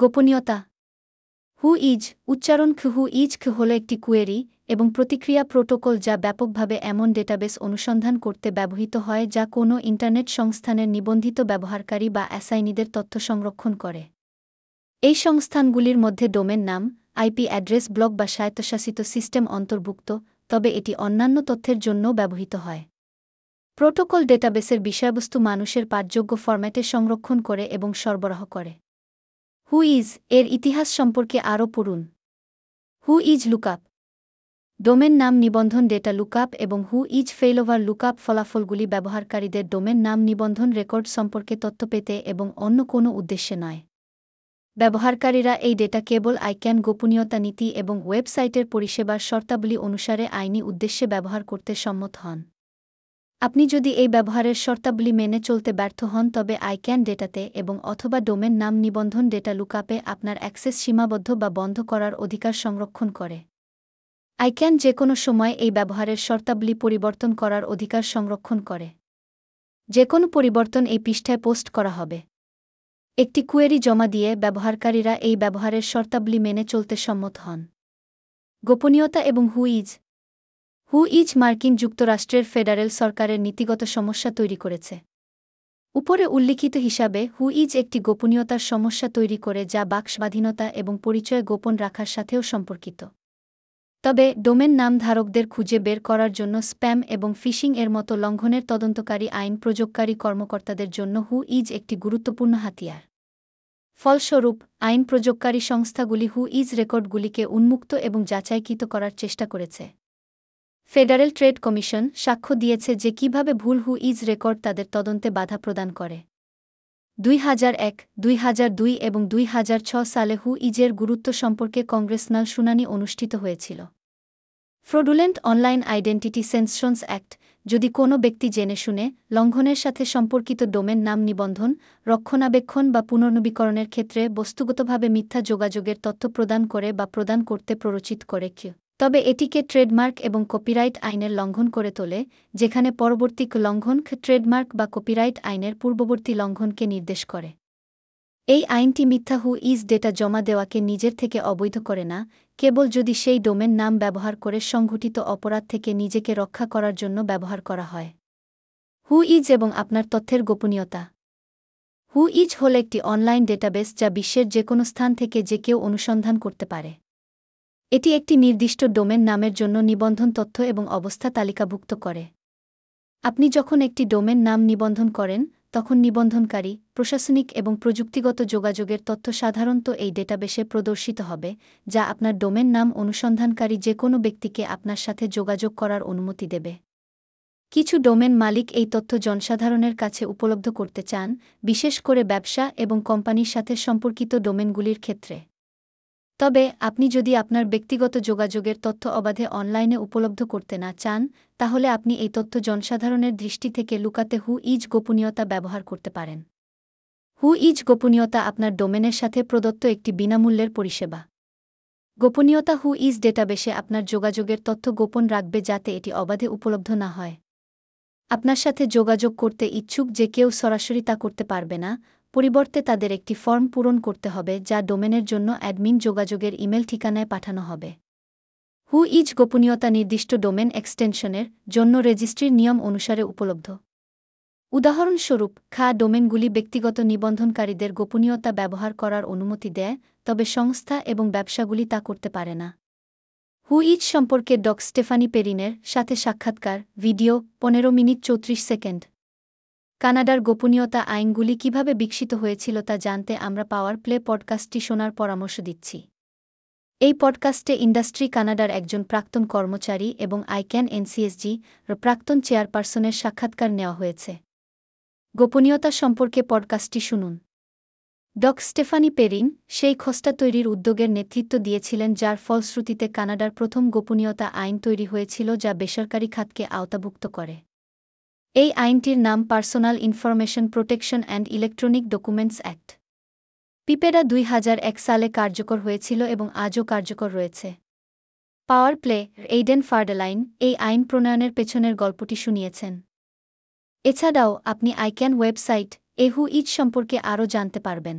গোপনীয়তা। Who is, উচ্চারণ who is খু হল একটি কুয়েরি এবং প্রতিক্রিয়া প্রোটোকল যা ব্যাপকভাবে এমন ডেটাবেস অনুসন্ধান করতে ব্যবহৃত হয় যা কোনো ইন্টারনেট সংস্থানের নিবন্ধিত ব্যবহারকারী বা অ্যাসাইনিদের তথ্য সংরক্ষণ করে। এই সংস্থানগুলির মধ্যে ডোমেন নাম, আইপি অ্যাড্রেস, ব্লক বা স্বায়ত্তশাসিত সিস্টেম অন্তর্ভুক্ত, তবে এটি অন্যান্য তথ্যের জন্যও ব্যবহৃত হয়। প্রোটোকল ডেটাবেসের বিষয়বস্তু মানুষের পাঠযোগ্য ফরম্যাটে সংরক্ষণ করে এবং সরবরাহ করে। হু ইজ এর ইতিহাস সম্পর্কে আরও পড়ুন। হু ইজ লুকআপ ডোমেন নাম নিবন্ধন ডেটা লুকআপ এবং হু ইজ ফেইলোভার লুকআপ ফলাফলগুলি ব্যবহারকারীদের ডোমেন নাম নিবন্ধন রেকর্ড সম্পর্কে তথ্য পেতে এবং অন্য কোনো উদ্দেশ্যে নয়। ব্যবহারকারীরা এই ডেটা কেবল আইক্যান গোপনীয়তা নীতি এবং ওয়েবসাইটের পরিষেবার শর্তাবলী অনুসারে আইনি উদ্দেশ্যে ব্যবহার করতে সম্মত হন। আপনি যদি এই ব্যবহারের শর্তাবলী মেনে চলতে ব্যর্থ হন, তবে আইক্যান ডেটাতে এবং অথবা ডোমেন নাম নিবন্ধন ডেটা লুকআপে আপনার অ্যাক্সেস সীমাবদ্ধ বা বন্ধ করার অধিকার সংরক্ষণ করে। আইক্যান যে কোনো সময় এই ব্যবহারের শর্তাবলী পরিবর্তন করার অধিকার সংরক্ষণ করে। যে কোনো পরিবর্তন এই পৃষ্ঠায় পোস্ট করা হবে। একটি কুয়েরি জমা দিয়ে ব্যবহারকারীরা এই ব্যবহারের শর্তাবলী মেনে চলতে সম্মত হন। গোপনীয়তা এবং হুইজ হু ইজ মার্কিন যুক্তরাষ্ট্রের ফেডারেল সরকারের নীতিগত সমস্যা তৈরি করেছে। উপরে উল্লিখিত হিসাবে, হু ইজ একটি গোপনীয়তার সমস্যা তৈরি করে যা বাক্সবাধীনতা এবং পরিচয় গোপন রাখার সাথেও সম্পর্কিত। তবে, ডোমেন নাম ধারকদের খুঁজে বের করার জন্য স্প্যাম এবং ফিশিং এর মতো লঙ্ঘনের তদন্তকারী আইন প্রযোগকারী কর্মকর্তাদের জন্য হু ইজ একটি গুরুত্বপূর্ণ হাতিয়ার। ফলস্বরূপ, আইন প্রযোগকারী সংস্থাগুলি হু ইজ রেকর্ডগুলিকে উন্মুক্ত এবং যাচাইকৃত করার চেষ্টা করেছে। ফেডারেল ট্রেড কমিশন সাক্ষ্য দিয়েছে যে কীভাবে ভুল হু ইজ রেকর্ড তাদের তদন্তে বাধা প্রদান করে। দুই হাজার এক, দুই হাজার দুই এবং দুই হাজার ছ সালে হু ইজের গুরুত্ব সম্পর্কে কংগ্রেসনাল শুনানি অনুষ্ঠিত হয়েছিল। Fraudulent online identity sanctions act যদি কোনো ব্যক্তি জেনে শুনে, লঙ্ঘনের সাথে সম্পর্কিত ডোমেন নাম নিবন্ধন, রক্ষণাবেক্ষণ বা পুনর্নবীকরণের ক্ষেত্রে বস্তুগতভাবে মিথ্যা যোগাযোগের তথ্য প্রদান করে বা প্রদান করতে প্ররোচিত করে কেউ তবে এটিকে ট্রেডমার্ক এবং কপিরাইট আইনের লঙ্ঘন করে তোলে, যেখানে পরবর্তী লঙ্ঘন ট্রেডমার্ক বা কপিরাইট আইনের পূর্ববর্তী লঙ্ঘনকে নির্দেশ করে। এই আইনটি মিথ্যা হু ইজ ডেটা জমা দেওয়াকে নিজের থেকে অবৈধ করে না, কেবল যদি সেই ডোমেন নাম ব্যবহার করে সংঘটিত অপরাধ থেকে নিজেকে রক্ষা করার জন্য ব্যবহার করা হয়। হু ইজ এবং আপনার তথ্যের গোপনীয়তা। হু ইজ হল একটি অনলাইন ডেটাবেস যা বিশ্বের যে কোনো স্থান থেকে যে কেউ অনুসন্ধান করতে পারে। এটি একটি নির্দিষ্ট ডোমেন নামের জন্য নিবন্ধন তথ্য এবং অবস্থা তালিকাভুক্ত করে। আপনি যখন একটি ডোমেন নাম নিবন্ধন করেন, তখন নিবন্ধনকারী, প্রশাসনিক এবং প্রযুক্তিগত যোগাযোগের তথ্য সাধারণত এই ডেটাবেসে প্রদর্শিত হবে, যা আপনার ডোমেন নাম অনুসন্ধানকারী যে কোনো ব্যক্তিকে আপনার সাথে যোগাযোগ করার অনুমতি দেবে। কিছু ডোমেন মালিক এই তথ্য জনসাধারণের কাছে উপলব্ধ করতে চান, বিশেষ করে ব্যবসা এবং কোম্পানির সাথে সম্পর্কিত ডোমেনগুলির ক্ষেত্রে। তবে আপনি যদি আপনার ব্যক্তিগত যোগাযোগের তথ্য অবাধে অনলাইনে উপলব্ধ করতে না চান, তাহলে আপনি এই তথ্য জনসাধারণের দৃষ্টি থেকে লুকাতে হু ইজ গোপনীয়তা ব্যবহার করতে পারেন। হু ইজ গোপনীয়তা আপনার ডোমেনের সাথে প্রদত্ত একটি বিনামূল্যের পরিষেবা। গোপনীয়তা হু ইজ ডেটাবেসে আপনার যোগাযোগের তথ্য গোপন রাখবে যাতে এটি অবাধে উপলব্ধ না হয়। আপনার সাথে যোগাযোগ করতে ইচ্ছুক যে কেউ সরাসরি তা করতে পারবে না পরিবর্তে তাদের একটি ফর্ম পূরণ করতে হবে, যা ডোমেনের জন্য অ্যাডমিন যোগাযোগের ইমেল ঠিকানায় পাঠানো হবে। হু ইজ গোপনীয়তা নির্দিষ্ট ডোমেন এক্সটেনশনের জন্য রেজিস্ট্রির নিয়ম অনুসারে উপলব্ধ। উদাহরণস্বরূপ, খা ডোমেনগুলি ব্যক্তিগত নিবন্ধনকারীদের গোপনীয়তা ব্যবহার করার অনুমতি দেয়, তবে সংস্থা এবং ব্যবসাগুলি তা করতে পারে না। হু ইজ সম্পর্কে ডক স্টেফানি পেরিনের সাথে সাক্ষাৎকার, ভিডিও, পনেরো মিনিট চৌত্রিশ সেকেন্ড। কানাডার গোপনীয়তা আইনগুলি কীভাবে বিকশিত হয়েছিল তা জানতে আমরা পাওয়ার প্লে পডকাস্টটি শোনার পরামর্শ দিচ্ছি। এই পডকাস্টে ইন্ডাস্ট্রি কানাডার একজন প্রাক্তন কর্মচারী এবং আইক্যান এনসিএসজি র প্রাক্তন চেয়ারপারসনের সাক্ষাৎকার নেওয়া হয়েছে। গোপনীয়তা সম্পর্কে পডকাস্টটি শুনুন। ডক স্টেফানি পেরিন সেই খস্তা তৈরির উদ্যোগের নেতৃত্ব দিয়েছিলেন যার ফলশ্রুতিতে কানাডার প্রথম গোপনীয়তা আইন তৈরি হয়েছিল যা বেসরকারি খাতকে আওতাভুক্ত করে। এই আইনটির নাম personal information protection and electronic documents act. PIPEDA দুই সালে কার্যকর হয়েছিল এবং আজও কার্যকর রয়েছে। পাওয়ার প্লে, এইডেন ফার্ডেলাইন, এই আইন প্রণয়নের পেছনের গল্পটি শুনিয়েছেন। এছাড়াও, আপনি আইক্যান ওয়েবসাইট এহু ইজ সম্পর্কে আরও জানতে পারবেন।